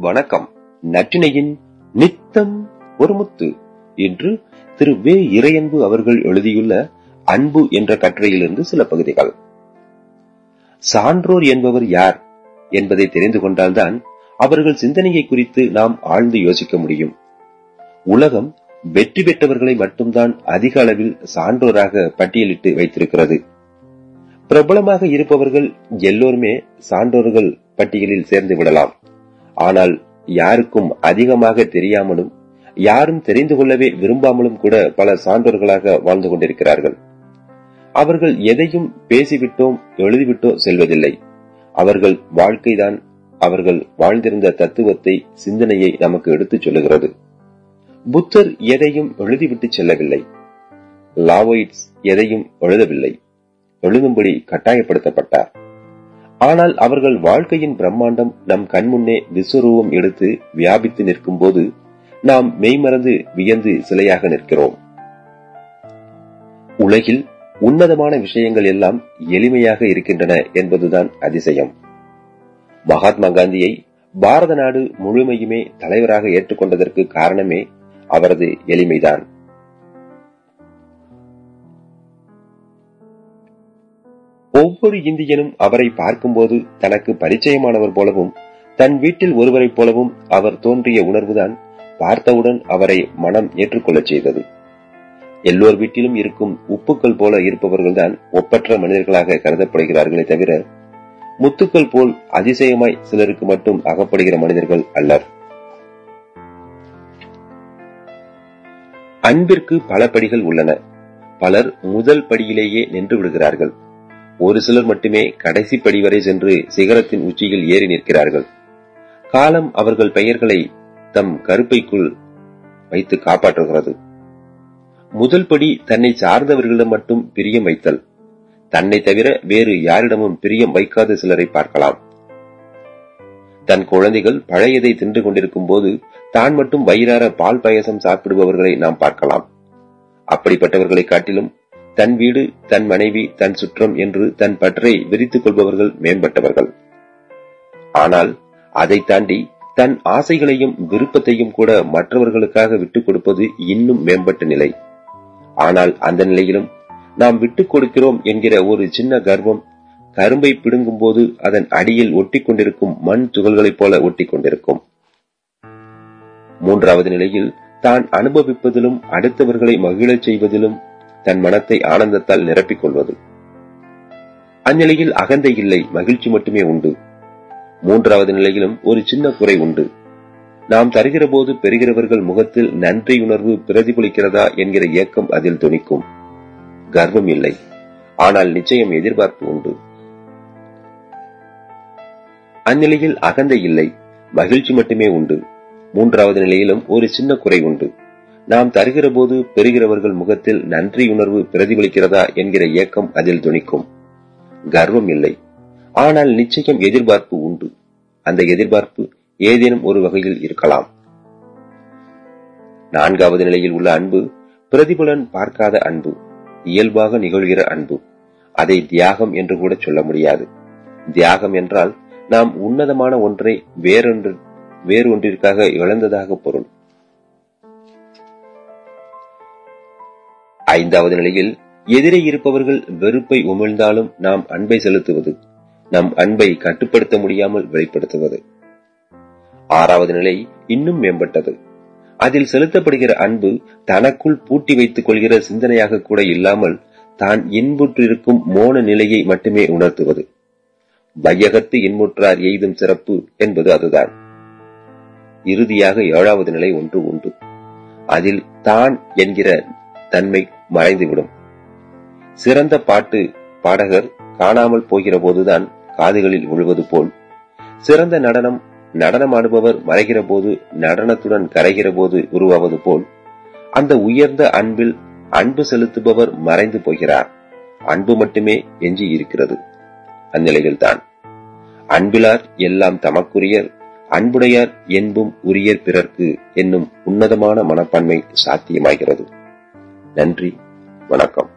வணக்கம். நற்றினையின் நித்தம் ஒரு முத்து என்று திரு வே இறையன்பு அவர்கள் எழுதியுள்ள அன்பு என்ற கட்டுரையிலிருந்து சில பகுதிகள். சான்றோர் என்பவர் யார் என்பதை தெரிந்து கொண்டால்தான் அவர்கள் சிந்தனையை குறித்து நாம் ஆழ்ந்து யோசிக்க முடியும். உலகம் வெற்றி பெற்றவர்களை மட்டும்தான் அதிக அளவில் சான்றோராக பட்டியலிட்டு வைத்திருக்கிறது. பிரபலமாக இருப்பவர்கள் எல்லோருமே சான்றோர்கள் பட்டியலில் சேர்ந்து விடலாம். ஆனால் யாருக்கும் அதிகமாக தெரியாமலும் யாரும் தெரிந்து கொள்ளவே விரும்பாமலும் கூட பல சான்றோர்களாக வாழ்ந்து கொண்டிருக்கிறார்கள். அவர்கள் எதையும் பேசிவிட்டோம் எழுதிவிட்டோ செல்வதில்லை. அவர்கள் வாழ்க்கைதான் அவர்கள் வாழ்ந்திருந்த தத்துவத்தை சிந்தனையை நமக்கு எடுத்துச் சொல்லுகிறது. புத்தர் எதையும் எழுதிவிட்டு செல்லவில்லை. லாவோயிட்ஸ் எதையும் எழுதவில்லை. எழுதும்படி கட்டாயப்படுத்தப்பட்டார். ஆனால் அவர்கள் வாழ்க்கையின் பிரம்மாண்டம் நம் கண்முன்னே விஸ்வரூபம் எடுத்து வியாபித்து நிற்கும் போது நாம் மெய்மறந்து வியந்து சிலையாக நிற்கிறோம். உலகில் உன்னதமான விஷயங்கள் எல்லாம் எளிமையாக இருக்கின்றன என்பதுதான் அதிசயம். மகாத்மா காந்தியை பாரத நாடு முழுமையுமே தலைவராக ஏற்றுக்கொண்டதற்கு காரணமே அவரது எளிமைதான். ஒவ்வொரு இந்தியனும் அவரை பார்க்கும்போது தனக்கு பரிச்சயமானவர் போலவும் தன் வீட்டில் ஒருவரைப் போலவும் அவர் தோன்றிய உணர்வுதான் பார்த்தவுடன் அவரை மனம் ஏற்றுக்கொள்ளச் செய்தது. எல்லோர் வீட்டிலும் இருக்கும் உப்புக்கள் போல இருப்பவர்கள்தான் ஒப்பற்ற மனிதர்களாக கருதப்படுகிறார்களே தவிர முத்துக்கள் போல் அதிசயமாய் சிலருக்கு மட்டும் அகப்படுகிற மனிதர்கள் அல்லர். அன்பிற்கு பல படிகள் உள்ளன. பலர் முதல் படியிலேயே நின்று விடுகிறார்கள். ஒரு சிலர் மட்டுமே கடைசி படி வரை சென்று சிகரத்தின் உச்சியில் ஏறி நிற்கிறார்கள். காலம் அவர்கள் பெயர்களை தம் கருப்பைக்குள் வைத்து காப்பாற்றுகிறது. முதல் படி தன்னை சார்ந்தவர்களிடம் மட்டும் பிரியம் வைத்தல். தன்னை தவிர வேறு யாரிடமும் பிரியம் வைக்காத சிலரை பார்க்கலாம். தன் குழந்தைகள் பழையதை தின்று கொண்டிருக்கும் போது தான் மட்டும் வயிறார பால் பாயசம் சாப்பிடுபவர்களை நாம் பார்க்கலாம். அப்படிப்பட்டவர்களை காட்டிலும் தன் வீடு தன் மனைவி தன் சுற்றம் என்று தன் பற்றை விரித்துக் கொள்பவர்கள் மேம்பட்டவர்கள். ஆனால் அதை தாண்டி தன் ஆசைகளையும் விருப்பத்தையும் கூட மற்றவர்களுக்காக விட்டுக் கொடுப்பது இன்னும் மேம்பட்ட நிலை. ஆனால் அந்த நிலையிலும் நாம் விட்டுக் கொடுக்கிறோம் என்கிற ஒரு சின்ன கர்வம் கரும்பை பிடுங்கும் போது அதன் அடியில் ஒட்டி கொண்டிருக்கும் மண் துகள்களைப் போல ஒட்டி கொண்டிருக்கும். மூன்றாவது நிலையில் தான் அனுபவிப்பதிலும் அடுத்தவர்களை மகிழச் செய்வதிலும் தன் மனத்தை ஆனந்தத்தால் நிரப்பிக் கொள்வது. அந்நிலையில் அகந்தை இல்லை மகிழ்ச்சி மட்டுமே உண்டு. மூன்றாவது நிலையிலும் ஒரு சின்ன குறை உண்டு. நாம் தருகிற போது பெறுகிறவர்கள் முகத்தில் நன்றியுணர்வு பிரதிபலிக்கிறதா என்கிற இயக்கம் அதில் துணிக்கும். கர்வம் இல்லை. ஆனால் நிச்சயம் எதிர்பார்ப்பு உண்டு. அந்நிலையில் அகந்தை இல்லை மகிழ்ச்சி மட்டுமே உண்டு. மூன்றாவது நிலையிலும் ஒரு சின்ன குறை உண்டு. நாம் தருகிற போது பெறுகிறவர்கள் முகத்தில் நன்றியுணர்வு பிரதிபலிக்கிறதா என்கிற இயக்கம் அதில் துணிக்கும். கர்வம் இல்லை. ஆனால் நிச்சயம் எதிர்பார்ப்பு உண்டு. அந்த எதிர்பார்ப்பு ஏதேனும் ஒரு வகையில் இருக்கலாம். நான்காவது நிலையில் உள்ள அன்பு பிரதிபலன் பார்க்காத அன்பு இயல்பாக நிகழ்கிற அன்பு. அதை தியாகம் என்று கூட சொல்ல முடியாது. தியாகம் என்றால் நாம் உன்னதமான ஒன்றை வேறொன்று வேறு ஒன்றிற்காக இழந்ததாக பொருள். ஐந்தாவது நிலையில் எதிரே இருப்பவர்கள் வெறுப்பை உமிழ்ந்தாலும் நாம் அன்பை செலுத்துவது நம் அன்பை கட்டுப்படுத்த முடியாமல் வெளிப்படுத்துவது. ஆறாவது நிலை இன்னும் மேம்பட்டது. அதில் செலுத்தப்படுகிற அன்பு தனக்குள் பூட்டி வைத்துக் கொள்கிற சிந்தனையாக கூட இல்லாமல் தான் இன்புற்றிருக்கும் மோன நிலையை மட்டுமே உணர்த்துவது. வையகத்து இன்முற்றார் எய்தும் சிறப்பு என்பது அதுதான். இறுதியாக ஏழாவது நிலை ஒன்று உண்டு. அதில் தான் என்கிற தன்மை மறைந்துவிடும். சிறந்த பாட்டு பாடகர் காணாமல் போகிற போதுதான் காதுகளில் விழுவது போல். சிறந்த நடனம் நடனமாடுபவர் மறைகிற போது நடனத்துடன் கரைகிற போது உருவாவது போல். அந்த உயர்ந்த அன்பில் அன்பு செலுத்துபவர் மறைந்து போகிறார். அன்பு மட்டுமே எஞ்சி இருக்கிறது. அந்நிலையில்தான். அன்பிலார் எல்லாம் தமக்குரியர் அன்புடையார் என்பும் உரியர் பிறர்க்கு என்னும் உன்னதமான மனப்பான்மை சாத்தியமாகிறது. நன்றி வணக்கம்.